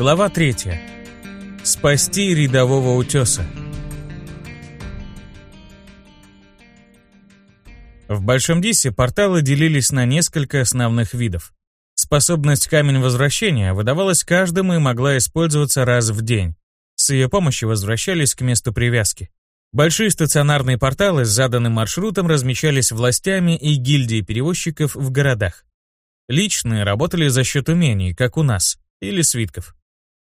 Глава 3. Спасти рядового утеса. В Большом Дисе порталы делились на несколько основных видов. Способность камень возвращения выдавалась каждому и могла использоваться раз в день. С ее помощью возвращались к месту привязки. Большие стационарные порталы с заданным маршрутом размещались властями и гильдией перевозчиков в городах. Личные работали за счет умений, как у нас, или свитков.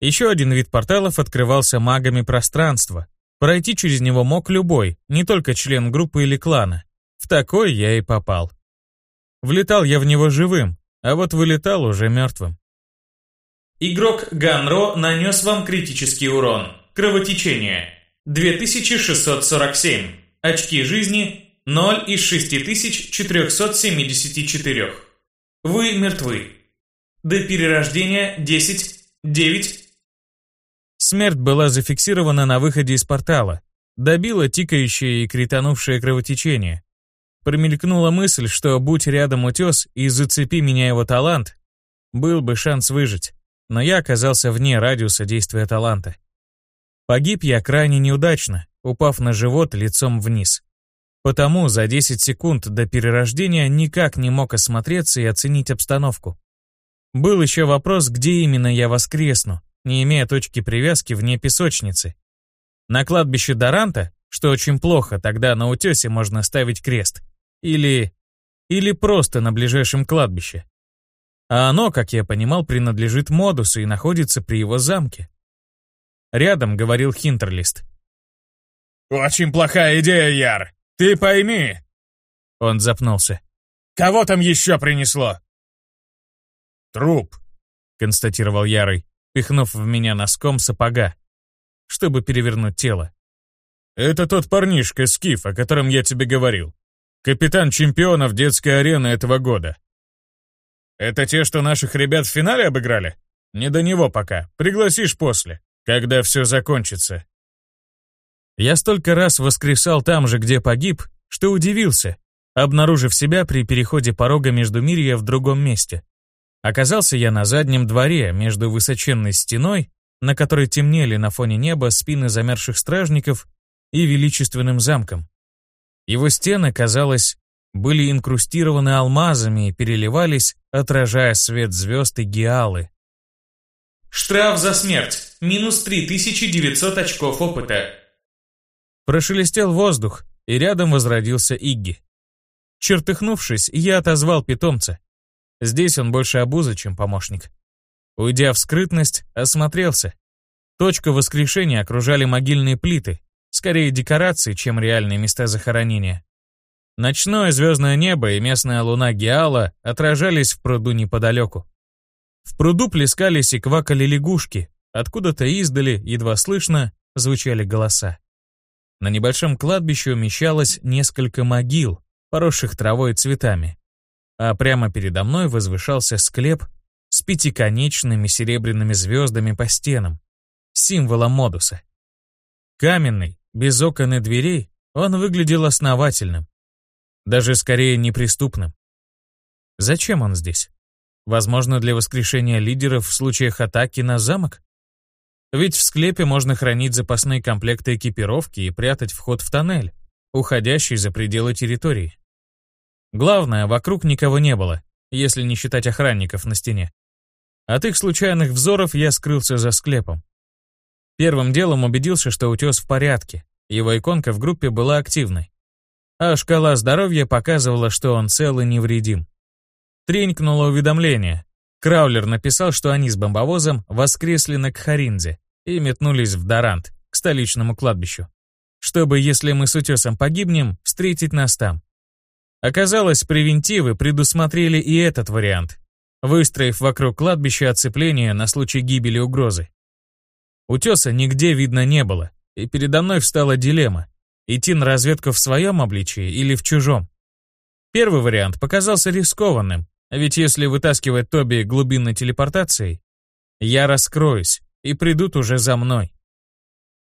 Еще один вид порталов открывался магами пространства. Пройти через него мог любой, не только член группы или клана. В такой я и попал. Влетал я в него живым, а вот вылетал уже мертвым. Игрок Ганро нанес вам критический урон. Кровотечение. 2647. Очки жизни 0 из 6474. Вы мертвы. До перерождения 10, 9. Смерть была зафиксирована на выходе из портала. Добила тикающее и кританувшее кровотечение. Промелькнула мысль, что будь рядом утес и зацепи меня его талант, был бы шанс выжить. Но я оказался вне радиуса действия таланта. Погиб я крайне неудачно, упав на живот лицом вниз. Потому за 10 секунд до перерождения никак не мог осмотреться и оценить обстановку. Был еще вопрос, где именно я воскресну, не имея точки привязки вне песочницы. На кладбище Доранта, что очень плохо, тогда на утесе можно ставить крест. Или... или просто на ближайшем кладбище. А оно, как я понимал, принадлежит Модусу и находится при его замке. Рядом говорил Хинтерлист. «Очень плохая идея, Яр. Ты пойми!» Он запнулся. «Кого там еще принесло?» «Труп», — констатировал Ярый, пихнув в меня носком сапога, чтобы перевернуть тело. «Это тот парнишка, Скиф, о котором я тебе говорил. Капитан чемпионов детской арены этого года. Это те, что наших ребят в финале обыграли? Не до него пока. Пригласишь после когда все закончится. Я столько раз воскресал там же, где погиб, что удивился, обнаружив себя при переходе порога между мирья в другом месте. Оказался я на заднем дворе, между высоченной стеной, на которой темнели на фоне неба спины замерзших стражников, и величественным замком. Его стены, казалось, были инкрустированы алмазами и переливались, отражая свет звезд и гиалы. Штраф за смерть. Минус 3900 очков опыта. Прошелестел воздух, и рядом возродился Игги. Чертыхнувшись, я отозвал питомца. Здесь он больше обуза, чем помощник. Уйдя в скрытность, осмотрелся. Точка воскрешения окружали могильные плиты, скорее декорации, чем реальные места захоронения. Ночное звездное небо и местная луна Геала отражались в пруду неподалеку. В пруду плескались и квакали лягушки, откуда-то издали, едва слышно, звучали голоса. На небольшом кладбище умещалось несколько могил, поросших травой и цветами. А прямо передо мной возвышался склеп с пятиконечными серебряными звездами по стенам, символом модуса. Каменный, без окон и дверей, он выглядел основательным, даже скорее неприступным. Зачем он здесь? Возможно, для воскрешения лидеров в случаях атаки на замок? Ведь в склепе можно хранить запасные комплекты экипировки и прятать вход в тоннель, уходящий за пределы территории. Главное, вокруг никого не было, если не считать охранников на стене. От их случайных взоров я скрылся за склепом. Первым делом убедился, что утес в порядке, его иконка в группе была активной. А шкала здоровья показывала, что он цел и невредим. Тренькнуло уведомление. Краулер написал, что они с бомбовозом воскресли на Кхаринзе и метнулись в Дорант, к столичному кладбищу. Чтобы, если мы с утесом погибнем, встретить нас там. Оказалось, превентивы предусмотрели и этот вариант, выстроив вокруг кладбища оцепление на случай гибели угрозы. Утеса нигде видно не было, и передо мной встала дилемма — идти на разведку в своем обличии или в чужом. Первый вариант показался рискованным, ведь если вытаскивать Тоби глубинной телепортацией, я раскроюсь, и придут уже за мной.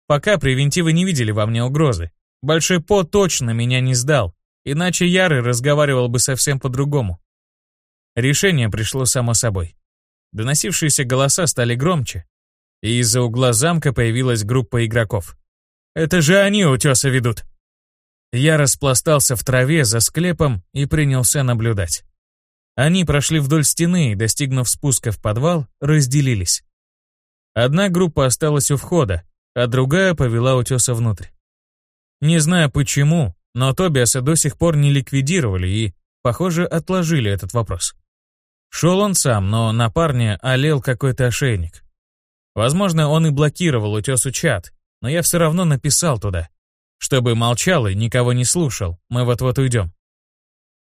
Пока превентивы не видели во мне угрозы. Большой По точно меня не сдал, иначе Ярый разговаривал бы совсем по-другому. Решение пришло само собой. Доносившиеся голоса стали громче. и из-за угла замка появилась группа игроков. «Это же они утеса ведут!» Я распластался в траве за склепом и принялся наблюдать. Они прошли вдоль стены и, достигнув спуска в подвал, разделились. Одна группа осталась у входа, а другая повела утеса внутрь. Не знаю почему, но Тобиаса до сих пор не ликвидировали и, похоже, отложили этот вопрос. Шел он сам, но на парня олел какой-то ошейник. Возможно, он и блокировал утесу чат, но я все равно написал туда, чтобы молчал и никого не слушал, мы вот-вот уйдем.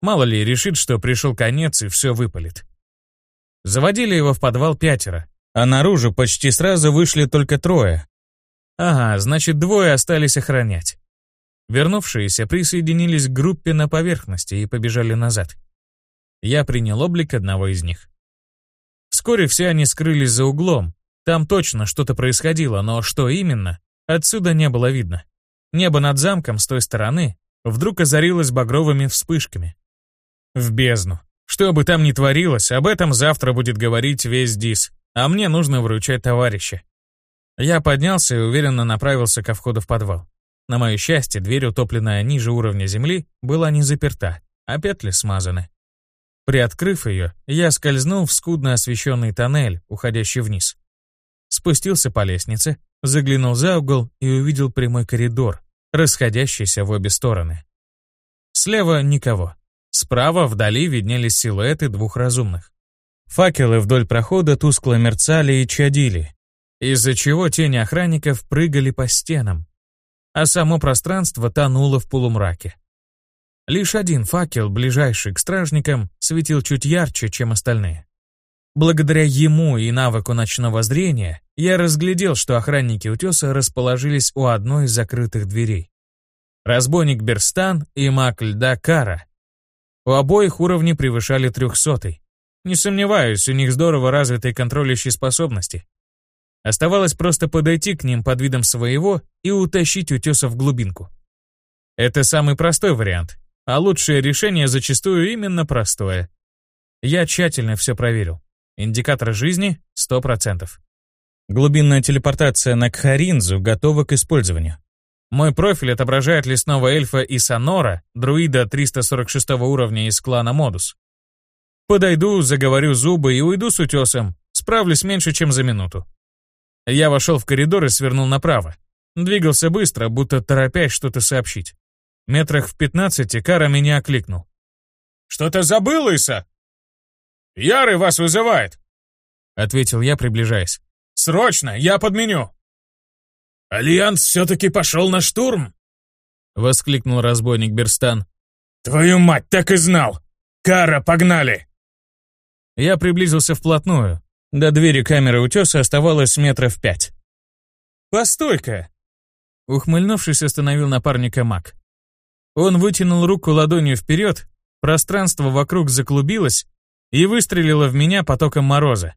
Мало ли, решит, что пришел конец и все выпалит. Заводили его в подвал пятеро, а наружу почти сразу вышли только трое. Ага, значит, двое остались охранять. Вернувшиеся присоединились к группе на поверхности и побежали назад. Я принял облик одного из них. Вскоре все они скрылись за углом. Там точно что-то происходило, но что именно, отсюда не было видно. Небо над замком с той стороны вдруг озарилось багровыми вспышками. В бездну. Что бы там ни творилось, об этом завтра будет говорить весь ДИС, а мне нужно вручать товарища. Я поднялся и уверенно направился ко входу в подвал. На мое счастье, дверь, утопленная ниже уровня земли, была не заперта, а петли смазаны. Приоткрыв ее, я скользнул в скудно освещенный тоннель, уходящий вниз. Спустился по лестнице, заглянул за угол и увидел прямой коридор, расходящийся в обе стороны. Слева никого. Справа вдали виднелись силуэты двух разумных. Факелы вдоль прохода тускло мерцали и чадили, из-за чего тени охранников прыгали по стенам, а само пространство тонуло в полумраке. Лишь один факел, ближайший к стражникам, светил чуть ярче, чем остальные. Благодаря ему и навыку ночного зрения я разглядел, что охранники утеса расположились у одной из закрытых дверей. Разбойник Берстан и маг льда Кара. У обоих уровни превышали трехсотый. Не сомневаюсь, у них здорово развитые контролящие способности. Оставалось просто подойти к ним под видом своего и утащить утеса в глубинку. Это самый простой вариант, а лучшее решение зачастую именно простое. Я тщательно все проверил. Индикатор жизни — 100%. Глубинная телепортация на Кхаринзу готова к использованию. Мой профиль отображает лесного эльфа и Сонора, друида 346 уровня из клана Модус. Подойду, заговорю зубы и уйду с утесом. Справлюсь меньше, чем за минуту. Я вошел в коридор и свернул направо. Двигался быстро, будто торопясь что-то сообщить. Метрах в пятнадцати Кара меня окликнул. «Что-то забыл, Иса?» «Ярый вас вызывает», — ответил я, приближаясь. «Срочно, я подменю». «Альянс все-таки пошел на штурм?» — воскликнул разбойник Берстан. «Твою мать, так и знал! Кара, погнали!» Я приблизился вплотную. До двери камеры утеса оставалось метров пять. «Постой-ка!» Ухмыльнувшись, остановил напарника маг. Он вытянул руку ладонью вперед, пространство вокруг заклубилось и выстрелило в меня потоком мороза.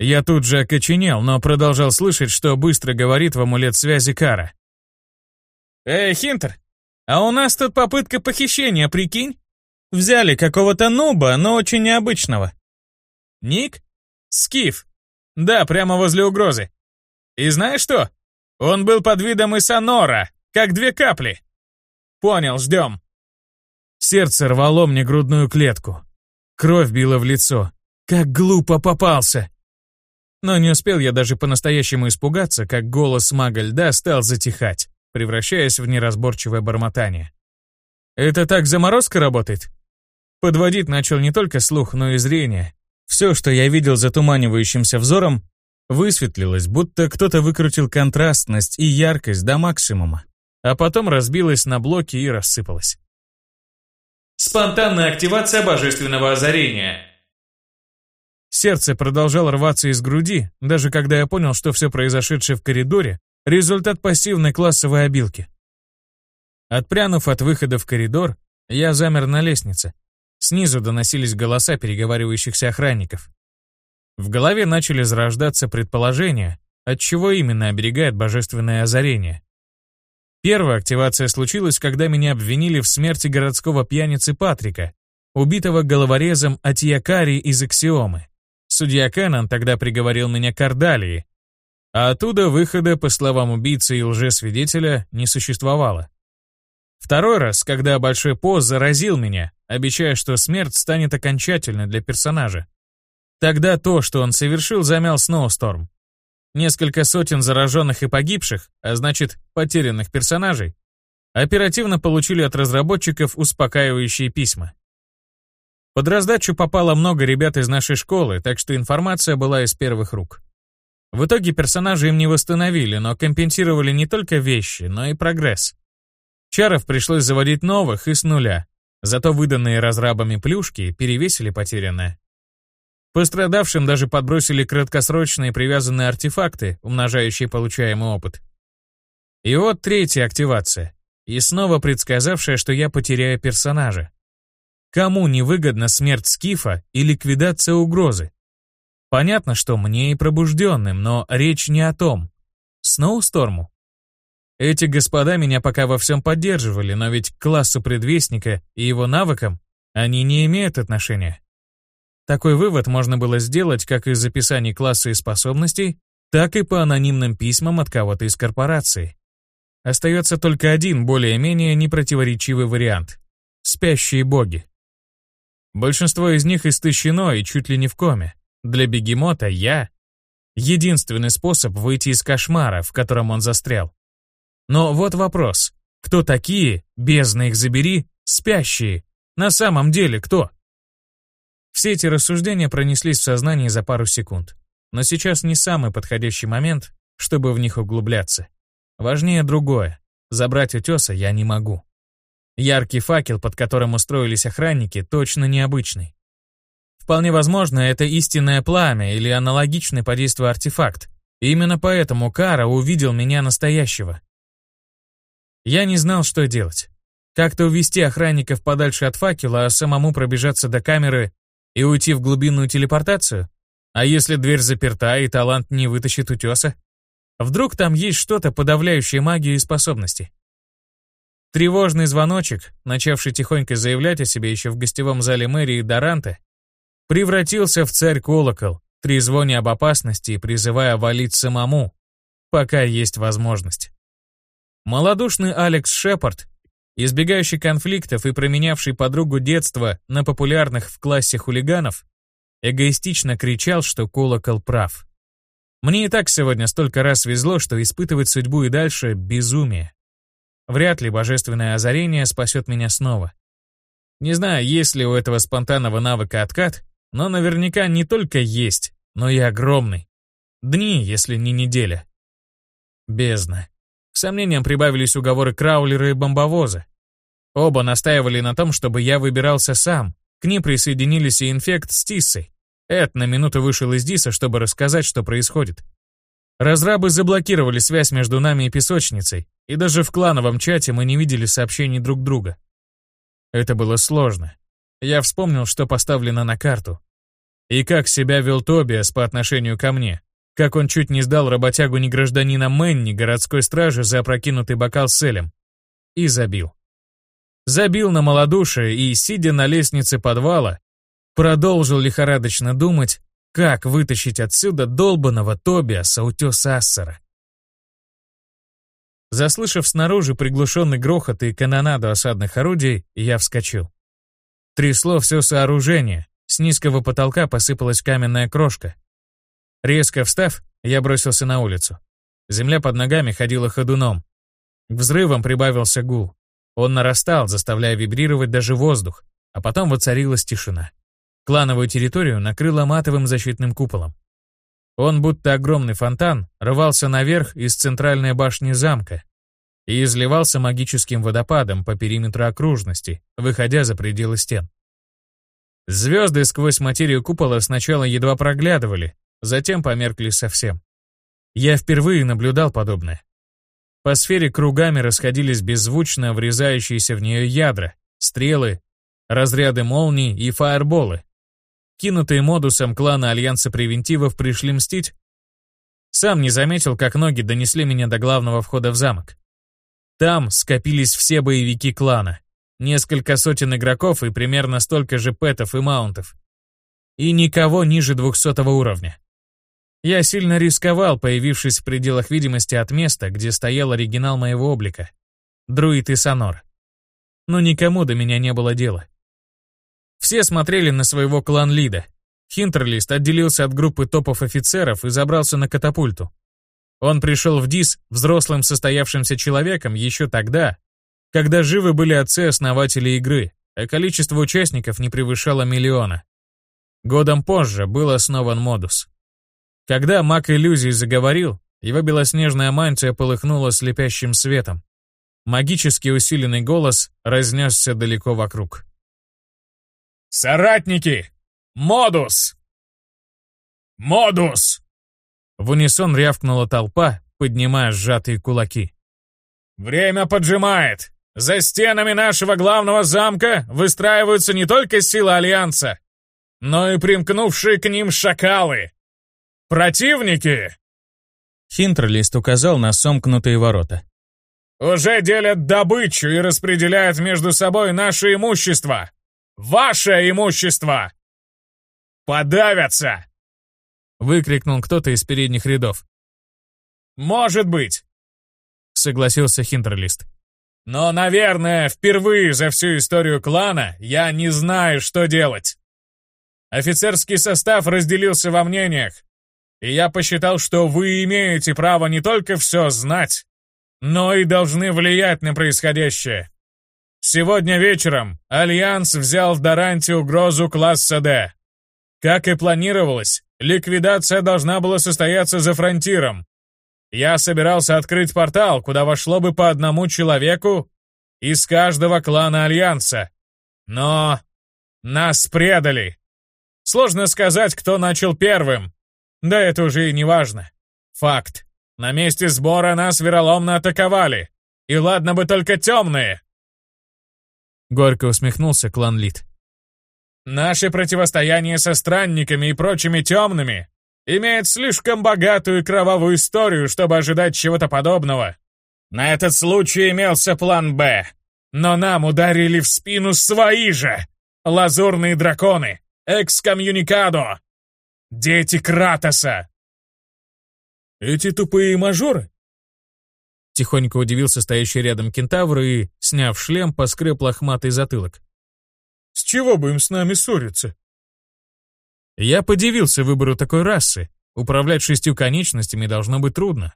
Я тут же окоченел, но продолжал слышать, что быстро говорит в амулет связи Кара. «Эй, Хинтер, а у нас тут попытка похищения, прикинь? Взяли какого-то нуба, но очень необычного. Ник? Скиф. Да, прямо возле угрозы. И знаешь что? Он был под видом Исанора, как две капли. Понял, ждем. Сердце рвало мне грудную клетку. Кровь била в лицо. Как глупо попался. Но не успел я даже по-настоящему испугаться, как голос мага льда стал затихать, превращаясь в неразборчивое бормотание. Это так заморозка работает? Подводить начал не только слух, но и зрение. Все, что я видел затуманивающимся взором, высветлилось, будто кто-то выкрутил контрастность и яркость до максимума, а потом разбилось на блоки и рассыпалось. Спонтанная активация божественного озарения. Сердце продолжало рваться из груди, даже когда я понял, что все произошедшее в коридоре — результат пассивной классовой обилки. Отпрянув от выхода в коридор, я замер на лестнице, Снизу доносились голоса переговаривающихся охранников. В голове начали зарождаться предположения, от чего именно оберегает божественное озарение. Первая активация случилась, когда меня обвинили в смерти городского пьяницы Патрика, убитого головорезом Атьякари из Аксиомы. Судья Кэннон тогда приговорил меня к Ордалии, А оттуда выхода, по словам убийцы и лжесвидетеля, не существовало. Второй раз, когда Большой Поз заразил меня, обещая, что смерть станет окончательной для персонажа. Тогда то, что он совершил, замял Сноусторм. Несколько сотен зараженных и погибших, а значит, потерянных персонажей, оперативно получили от разработчиков успокаивающие письма. Под раздачу попало много ребят из нашей школы, так что информация была из первых рук. В итоге персонажи им не восстановили, но компенсировали не только вещи, но и прогресс. Чаров пришлось заводить новых и с нуля, зато выданные разрабами плюшки перевесили потерянное. Пострадавшим даже подбросили краткосрочные привязанные артефакты, умножающие получаемый опыт. И вот третья активация, и снова предсказавшая, что я потеряю персонажа. Кому невыгодна смерть Скифа и ликвидация угрозы? Понятно, что мне и пробужденным, но речь не о том. Сноусторму. Эти господа меня пока во всем поддерживали, но ведь к классу предвестника и его навыкам они не имеют отношения. Такой вывод можно было сделать как из описаний класса и способностей, так и по анонимным письмам от кого-то из корпорации. Остается только один более-менее непротиворечивый вариант — спящие боги. Большинство из них истощено и чуть ли не в коме. Для бегемота я — единственный способ выйти из кошмара, в котором он застрял. Но вот вопрос. Кто такие, бездна их забери, спящие? На самом деле кто? Все эти рассуждения пронеслись в сознании за пару секунд. Но сейчас не самый подходящий момент, чтобы в них углубляться. Важнее другое. Забрать утеса я не могу. Яркий факел, под которым устроились охранники, точно необычный. Вполне возможно, это истинное пламя или аналогичный по действию артефакт. И именно поэтому Кара увидел меня настоящего. Я не знал, что делать. Как-то увести охранников подальше от факела, а самому пробежаться до камеры и уйти в глубинную телепортацию? А если дверь заперта и талант не вытащит утеса? Вдруг там есть что-то, подавляющее магию и способности? Тревожный звоночек, начавший тихонько заявлять о себе еще в гостевом зале мэрии Доранте, превратился в царь-колокол, трезвоня об опасности и призывая валить самому, пока есть возможность. Молодушный Алекс Шепард, избегающий конфликтов и променявший подругу детства на популярных в классе хулиганов, эгоистично кричал, что колокол прав. Мне и так сегодня столько раз везло, что испытывать судьбу и дальше — безумие. Вряд ли божественное озарение спасет меня снова. Не знаю, есть ли у этого спонтанного навыка откат, но наверняка не только есть, но и огромный. Дни, если не неделя. Бездна. К сомнениям прибавились уговоры Краулера и Бомбовоза. Оба настаивали на том, чтобы я выбирался сам. К ним присоединились и инфект с Тиссой. Эд на минуту вышел из Диса, чтобы рассказать, что происходит. Разрабы заблокировали связь между нами и песочницей, и даже в клановом чате мы не видели сообщений друг друга. Это было сложно. Я вспомнил, что поставлено на карту. И как себя вел Тобиас по отношению ко мне. Как он чуть не сдал работягу не гражданина Мэнни городской стражи за опрокинутый бокал с Элем. И забил. Забил на малодушие и, сидя на лестнице подвала, продолжил лихорадочно думать, как вытащить отсюда долбанного Тобиаса утес Ассера. Заслышав снаружи приглушенный грохот и канонаду осадных орудий, я вскочил. Трясло все сооружение, с низкого потолка посыпалась каменная крошка. Резко встав, я бросился на улицу. Земля под ногами ходила ходуном. К взрывам прибавился гул. Он нарастал, заставляя вибрировать даже воздух, а потом воцарилась тишина. Клановую территорию накрыло матовым защитным куполом. Он, будто огромный фонтан, рвался наверх из центральной башни замка и изливался магическим водопадом по периметру окружности, выходя за пределы стен. Звезды сквозь материю купола сначала едва проглядывали, затем померкли совсем. Я впервые наблюдал подобное. По сфере кругами расходились беззвучно врезающиеся в нее ядра, стрелы, разряды молний и фаерболы. Кинутые модусом клана Альянса Превентивов пришли мстить? Сам не заметил, как ноги донесли меня до главного входа в замок. Там скопились все боевики клана. Несколько сотен игроков и примерно столько же пэтов и маунтов. И никого ниже двухсотого уровня. Я сильно рисковал, появившись в пределах видимости от места, где стоял оригинал моего облика. Друид и Сонор. Но никому до меня не было дела. Все смотрели на своего клан-лида. Хинтерлист отделился от группы топов-офицеров и забрался на катапульту. Он пришел в ДИС взрослым состоявшимся человеком еще тогда, когда живы были отцы-основатели игры, а количество участников не превышало миллиона. Годом позже был основан модус. Когда маг иллюзий заговорил, его белоснежная мантия полыхнула слепящим светом. Магически усиленный голос разнесся далеко вокруг. «Соратники! Модус! Модус!» В унисон рявкнула толпа, поднимая сжатые кулаки. «Время поджимает! За стенами нашего главного замка выстраиваются не только силы Альянса, но и примкнувшие к ним шакалы. Противники!» Хинтерлист указал на сомкнутые ворота. «Уже делят добычу и распределяют между собой наше имущество! Ваше имущество! Подавятся!» Выкрикнул кто-то из передних рядов. «Может быть!» Согласился Хинтерлист. «Но, наверное, впервые за всю историю клана я не знаю, что делать. Офицерский состав разделился во мнениях, и я посчитал, что вы имеете право не только все знать, но и должны влиять на происходящее. Сегодня вечером Альянс взял в Даранте угрозу класса D. Как и планировалось, ликвидация должна была состояться за фронтиром. Я собирался открыть портал, куда вошло бы по одному человеку из каждого клана Альянса. Но нас предали. Сложно сказать, кто начал первым, да это уже и не важно. Факт. На месте сбора нас вероломно атаковали. И ладно бы только темные. Горько усмехнулся клан Лид. Наше противостояние со странниками и прочими темными имеет слишком богатую кровавую историю, чтобы ожидать чего-то подобного. На этот случай имелся план «Б». Но нам ударили в спину свои же! Лазурные драконы! Экскоммуникадо! Дети Кратоса!» «Эти тупые мажоры?» Тихонько удивился стоящий рядом кентавр и, сняв шлем, поскреб лохматый затылок. «С чего бы им с нами ссориться?» Я подивился выбору такой расы. Управлять шестью конечностями должно быть трудно.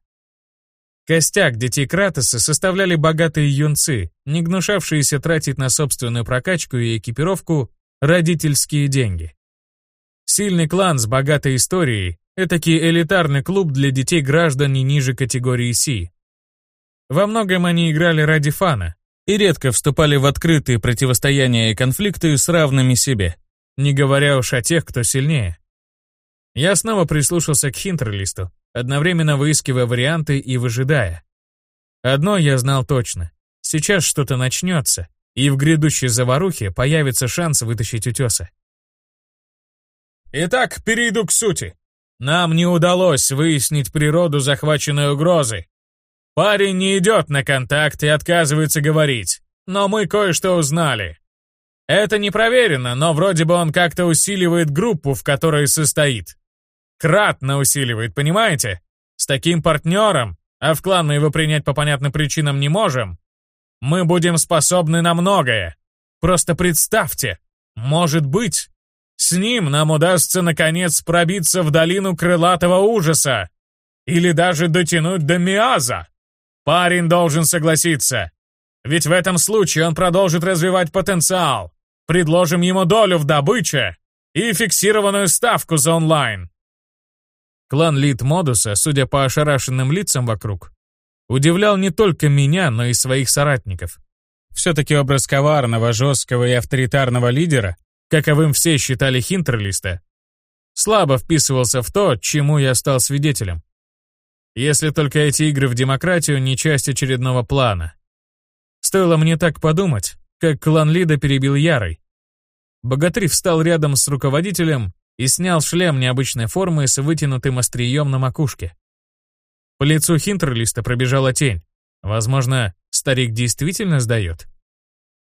Костяк детей Кратоса составляли богатые юнцы, не гнушавшиеся тратить на собственную прокачку и экипировку родительские деньги. Сильный клан с богатой историей — этакий элитарный клуб для детей граждан не ниже категории Си. Во многом они играли ради фана и редко вступали в открытые противостояния и конфликты с равными себе, не говоря уж о тех, кто сильнее. Я снова прислушался к Хинтерлисту, одновременно выискивая варианты и выжидая. Одно я знал точно. Сейчас что-то начнется, и в грядущей заварухе появится шанс вытащить утеса. Итак, перейду к сути. Нам не удалось выяснить природу захваченной угрозы. Парень не идет на контакт и отказывается говорить, но мы кое-что узнали. Это не проверено, но вроде бы он как-то усиливает группу, в которой состоит. Кратно усиливает, понимаете? С таким партнером, а в клан мы его принять по понятным причинам не можем, мы будем способны на многое. Просто представьте, может быть, с ним нам удастся наконец пробиться в долину крылатого ужаса. Или даже дотянуть до Миаза. Парень должен согласиться. Ведь в этом случае он продолжит развивать потенциал. Предложим ему долю в добыче и фиксированную ставку за онлайн. Клан Лид Модуса, судя по ошарашенным лицам вокруг, удивлял не только меня, но и своих соратников. Все-таки образ коварного, жесткого и авторитарного лидера каковым все считали Хинтерлиста, слабо вписывался в то, чему я стал свидетелем. Если только эти игры в демократию не часть очередного плана. Стоило мне так подумать, как клан Лида перебил Ярой. Богатырь встал рядом с руководителем и снял шлем необычной формы с вытянутым острием на макушке. По лицу Хинтерлиста пробежала тень. Возможно, старик действительно сдает.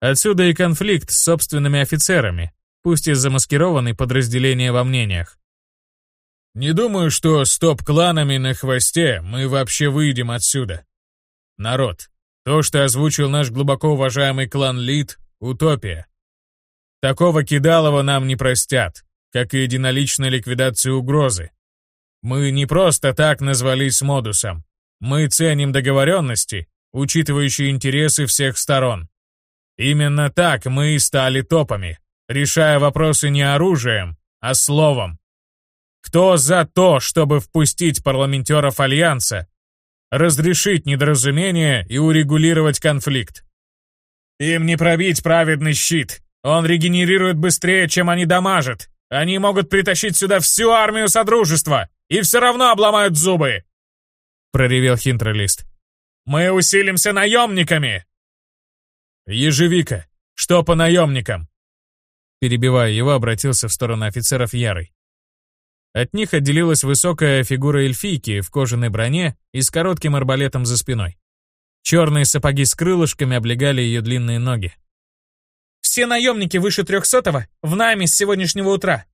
Отсюда и конфликт с собственными офицерами, пусть и замаскированный подразделение во мнениях. Не думаю, что с топ-кланами на хвосте мы вообще выйдем отсюда. Народ, то, что озвучил наш глубоко уважаемый клан Лид — утопия. Такого кидалова нам не простят, как и единоличной ликвидации угрозы. Мы не просто так назвались модусом. Мы ценим договоренности, учитывающие интересы всех сторон. Именно так мы и стали топами, решая вопросы не оружием, а словом. Кто за то, чтобы впустить парламентеров Альянса, разрешить недоразумение и урегулировать конфликт? Им не пробить праведный щит. Он регенерирует быстрее, чем они дамажат. Они могут притащить сюда всю армию Содружества и все равно обломают зубы!» Проревел хинтролист. «Мы усилимся наемниками!» «Ежевика, что по наемникам?» Перебивая его, обратился в сторону офицеров Ярый. От них отделилась высокая фигура эльфийки в кожаной броне и с коротким арбалетом за спиной. Черные сапоги с крылышками облегали ее длинные ноги. «Все наемники выше трехсотого в нами с сегодняшнего утра!»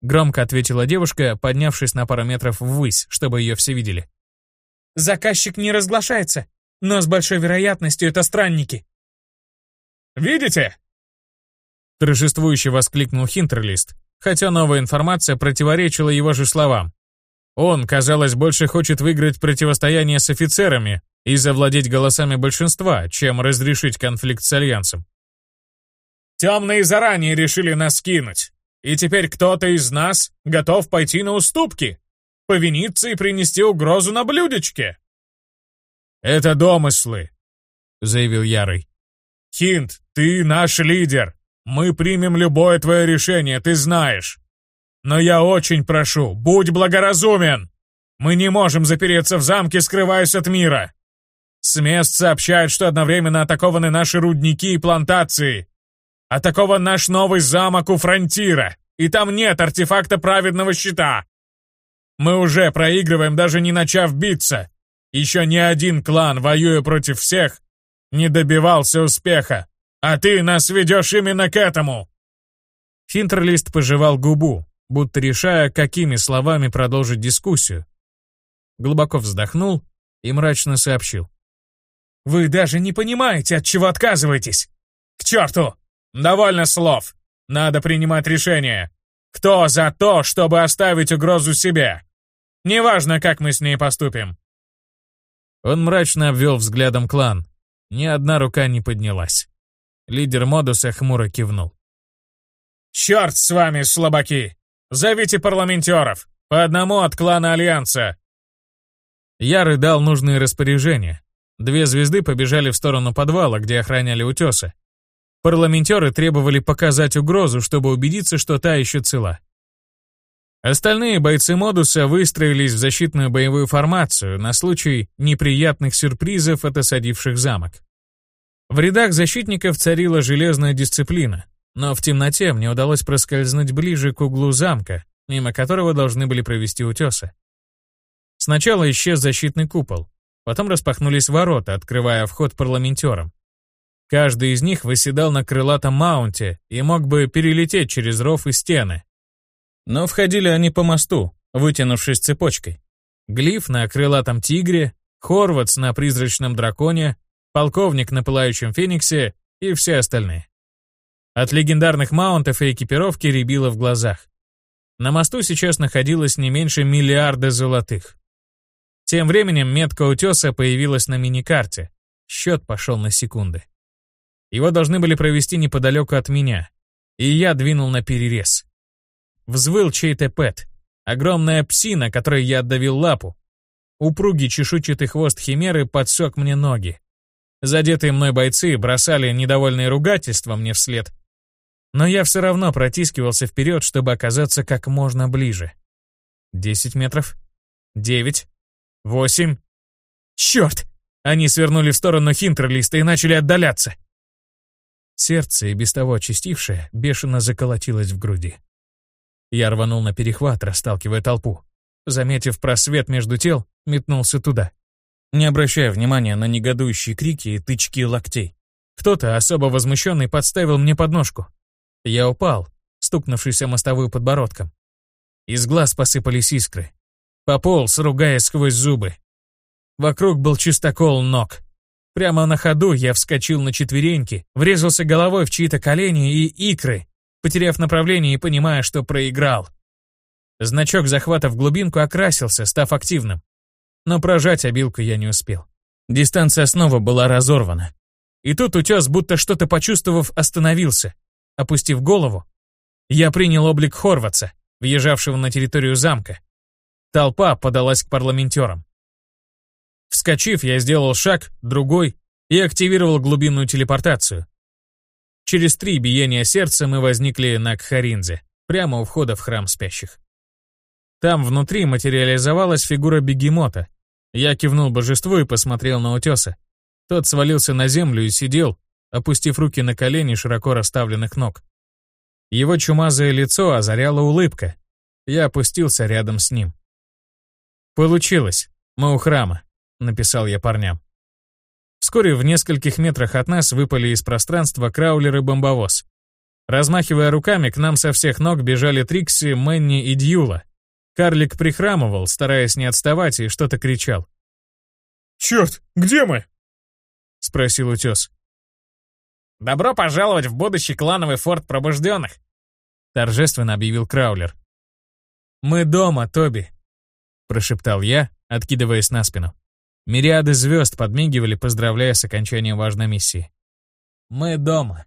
Громко ответила девушка, поднявшись на пару метров ввысь, чтобы ее все видели. «Заказчик не разглашается, но с большой вероятностью это странники». «Видите?» Торжествующе воскликнул Хинтерлист, хотя новая информация противоречила его же словам. Он, казалось, больше хочет выиграть противостояние с офицерами и завладеть голосами большинства, чем разрешить конфликт с Альянсом. «Темные заранее решили нас кинуть, и теперь кто-то из нас готов пойти на уступки, повиниться и принести угрозу на блюдечке». «Это домыслы», — заявил Ярый. «Хинт, ты наш лидер. Мы примем любое твое решение, ты знаешь. Но я очень прошу, будь благоразумен. Мы не можем запереться в замке, скрываясь от мира. С мест сообщают, что одновременно атакованы наши рудники и плантации. Атакован наш новый замок у фронтира, и там нет артефакта праведного щита. Мы уже проигрываем, даже не начав биться. Еще ни один клан, воюя против всех, не добивался успеха. А ты нас ведешь именно к этому!» Хинтерлист пожевал губу, будто решая, какими словами продолжить дискуссию. Глубоко вздохнул и мрачно сообщил. «Вы даже не понимаете, от чего отказываетесь! К черту! Довольно слов! Надо принимать решение! Кто за то, чтобы оставить угрозу себе? Неважно, как мы с ней поступим!» Он мрачно обвел взглядом клан. Ни одна рука не поднялась. Лидер модуса хмуро кивнул. «Черт с вами, слабаки! Зовите парламентеров! По одному от клана Альянса!» Я дал нужные распоряжения. Две звезды побежали в сторону подвала, где охраняли утесы. Парламентеры требовали показать угрозу, чтобы убедиться, что та еще цела. Остальные бойцы модуса выстроились в защитную боевую формацию на случай неприятных сюрпризов от осадивших замок. В рядах защитников царила железная дисциплина, но в темноте мне удалось проскользнуть ближе к углу замка, мимо которого должны были провести утесы. Сначала исчез защитный купол, потом распахнулись ворота, открывая вход парламентерам. Каждый из них выседал на крылатом маунте и мог бы перелететь через ров и стены. Но входили они по мосту, вытянувшись цепочкой. Глиф на крылатом тигре, Хорватс на призрачном драконе, полковник на пылающем фениксе и все остальные. От легендарных маунтов и экипировки рябило в глазах. На мосту сейчас находилось не меньше миллиарда золотых. Тем временем метка утеса появилась на миникарте. Счет пошел на секунды. Его должны были провести неподалеку от меня, и я двинул на перерез. Взвыл чей-то пэт. Огромная псина, которой я отдавил лапу. Упругий чешуйчатый хвост химеры подсек мне ноги. Задетые мной бойцы бросали недовольные ругательства мне вслед. Но я все равно протискивался вперед, чтобы оказаться как можно ближе. Десять метров. Девять. Восемь. Черт! Они свернули в сторону Хинтерлиста и начали отдаляться. Сердце, и без того очистившее, бешено заколотилось в груди. Я рванул на перехват, расталкивая толпу. Заметив просвет между тел, метнулся туда не обращая внимания на негодующие крики и тычки локтей. Кто-то, особо возмущенный, подставил мне подножку. Я упал, стукнувшись о мостовую подбородком. Из глаз посыпались искры. Пополз, ругаясь сквозь зубы. Вокруг был чистокол ног. Прямо на ходу я вскочил на четвереньки, врезался головой в чьи-то колени и икры, потеряв направление и понимая, что проиграл. Значок захвата в глубинку окрасился, став активным. Но прожать обилку я не успел. Дистанция снова была разорвана. И тут утес, будто что-то почувствовав, остановился. Опустив голову, я принял облик Хорватца, въезжавшего на территорию замка. Толпа подалась к парламентерам. Вскочив, я сделал шаг, другой, и активировал глубинную телепортацию. Через три биения сердца мы возникли на Кхаринзе, прямо у входа в храм спящих. Там внутри материализовалась фигура бегемота. Я кивнул божеству и посмотрел на утеса. Тот свалился на землю и сидел, опустив руки на колени широко расставленных ног. Его чумазое лицо озаряла улыбка. Я опустился рядом с ним. «Получилось. Мы у храма», — написал я парням. Вскоре в нескольких метрах от нас выпали из пространства краулер и бомбовоз. Размахивая руками, к нам со всех ног бежали Трикси, Мэнни и Дьюла. Карлик прихрамывал, стараясь не отставать, и что-то кричал. «Черт, где мы?» — спросил утес. «Добро пожаловать в будущий клановый форт пробужденных!» — торжественно объявил Краулер. «Мы дома, Тоби!» — прошептал я, откидываясь на спину. Мириады звезд подмигивали, поздравляя с окончанием важной миссии. «Мы дома!»